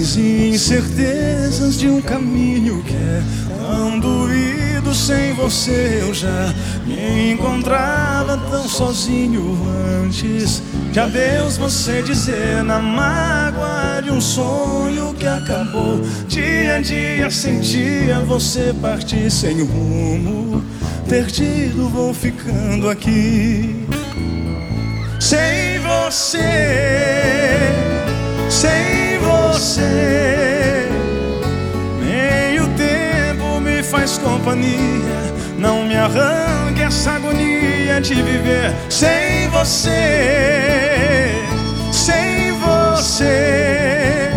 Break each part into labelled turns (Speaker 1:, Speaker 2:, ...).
Speaker 1: Nas incertezas de um caminho que é tão doído. Sem você eu já me encontrava tão sozinho antes de adeus você dizer na mágoa de um sonho que acabou. Dia a dia sentia você partir sem rumo perdido vou ficando aqui. Sem você faz companhia não me arranque essa agonia de viver sem você, sem você.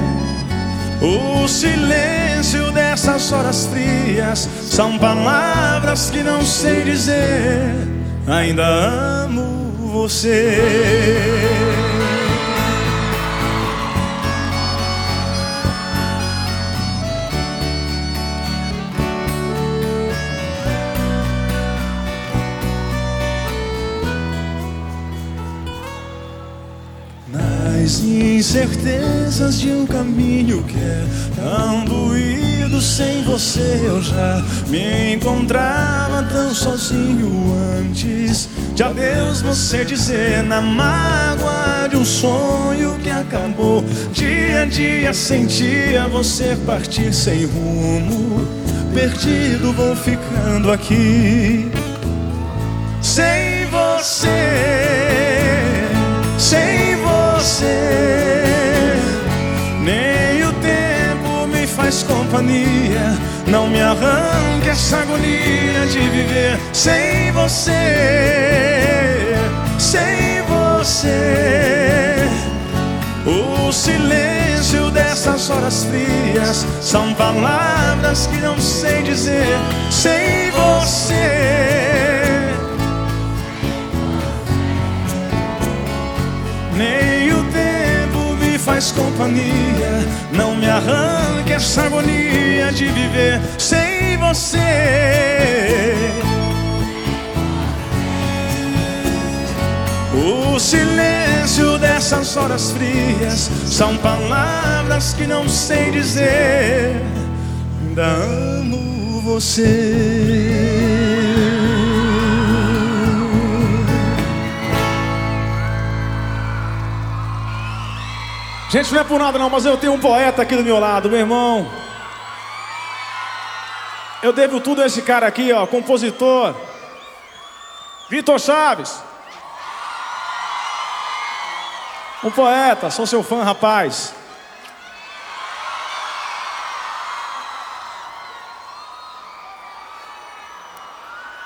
Speaker 1: O silêncio dessas horas frias são palavras que não sei dizer. Ainda amo você. Incertezas de um caminho que é tão doído sem você eu já me encontrava tão sozinho antes de adeus você dizer na mágoa de um sonho que acabou. Dia a dia sentia você partir sem rumo. Perdido vou ficando aqui companhia. Não me arranque essa agonia de viver sem você. Sem você. O silêncio dessas horas frias são palavras que não sei dizer sem você. Nem o tempo me faz companhia. Não me arranque essa agonia de viver sem você. O silêncio dessas horas frias são palavras que não sei dizer. Ainda amo você. Gente, não é por nada não, mas eu tenho um poeta aqui do meu lado, meu irmão. Eu devo tudo a esse cara aqui, ó, compositor. Vitor Chaves. Um poeta, sou seu fã, rapaz.